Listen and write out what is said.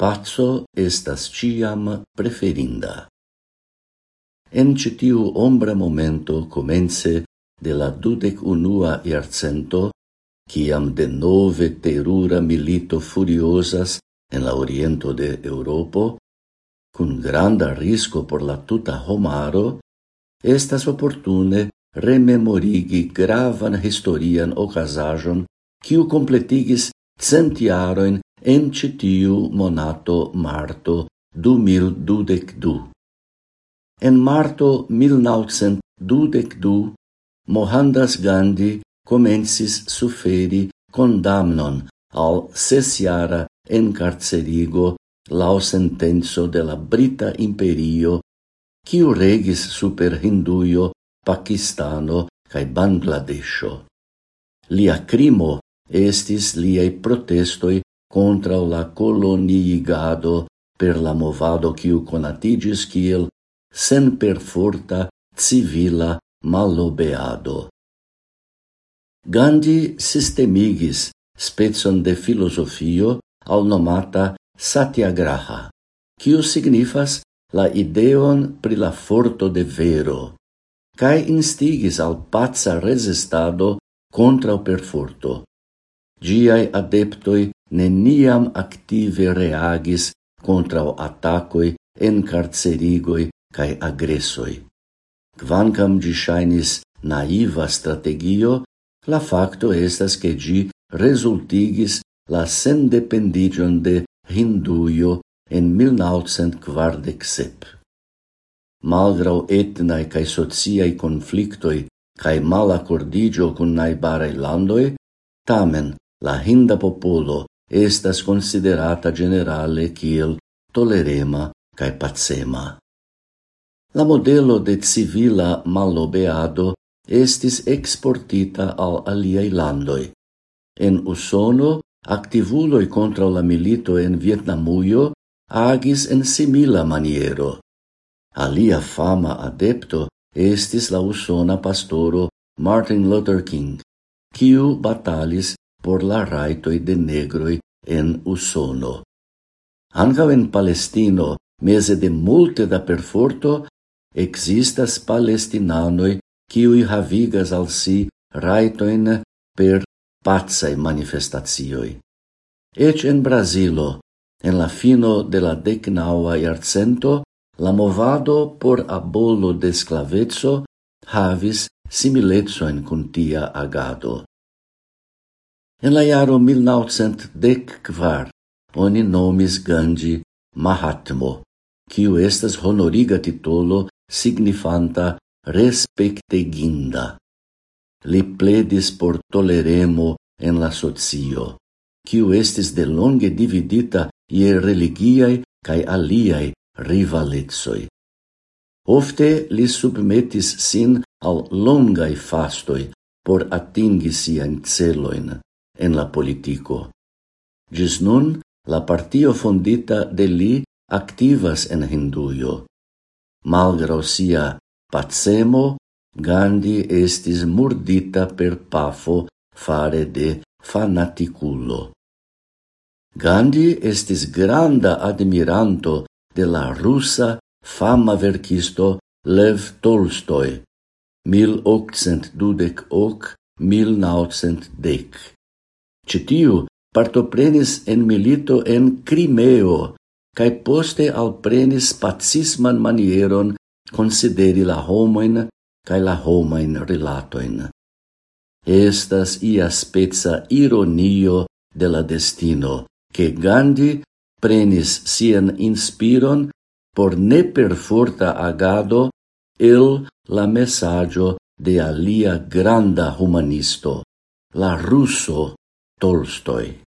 Pazzo estas ciam preferinda. En citiu ombra momento comence de la dudec unua iarcento, ciam de nove terura milito furiosas en la oriento de Europo, cun granda risco por la tuta homaro, estas oportune rememorigi gravan historian ocasajon, quiu completigis centiaroin en citiu monato marto du mil dudec du. En marto mil naucent dudec du, Mohandas Gandhi comensis suferi condamnon al sesiara encarcerigo lau sentenzo de la Brita Imperio, quiu regis super Hinduio, Pakistano cae Bangladesho. Lia crimo estis liei protestoi contra la coloniigado per la movado quiu conatigis kiel sen perforta civila malobeado. Gandhi sistemigis spezon de filosofio al nomata satyagraha, quiu signifas la ideon pri la forto de vero, cae instigis al pazza resistado contra o perforto. Giai adeptoi neniam active reagis contra attacoi en carcerigoi cae agresoi. Quancam gi shainis naiva strategio, la facto estas che gi resultigis la sendependigion de Hinduio en 1947. Malgrau etnae cae sociae conflictoi cae malacordigio cun naibarei landoi, tamen la hinda popolo estas considerata generale kiel tolerema cae pacema. La modelo de civila malobeado estis exportita al aliai landoi. En Usono, activuloi contra la milito en Vietnamuio agis en simila maniero. Alia fama adepto estis la usona pastoro Martin Luther King, quiu batalis por la raitoi de negroi en Usono. Ancao en Palestino, mese de multe da perforto, existas palestinanoi quiui havigas al si raitoin per pacaj manifestatioi. Ec en Brasilo, en la fino de la decnaua iarcento, la movado por abolo de sclaveco havis similetsoen cun tia agado. En la iaro 1914 oni nomis Gandhi Mahatmo, quiu estas honoriga titolo signifanta respecteginda. Li pledis por toleremo en la socio, quiu estis de longe dividita ie religiai cae aliae rivalezoi. Ofte li submetis sin al longai fastoi por atingi sian celoin en la politico. Gis nun, la partio fondita de li activas en Hinduio. Malgrau sia pacemo, Gandhi estis murdita per pafo fare de fanaticulo. Gandhi estis granda admiranto de la rusa fama verkisto Lev Tolstoi, 1828-1910. Citiu partoprenis en milito en Crimeo, cae poste alprenis pacisman manieron consideri la homoin cae la homoin relatoin. Estas ia spezza ironio de la destino, che Gandhi prenis sian inspiron por ne perforta agado el la messaggio de alia granda humanisto, la russo Tolstoi.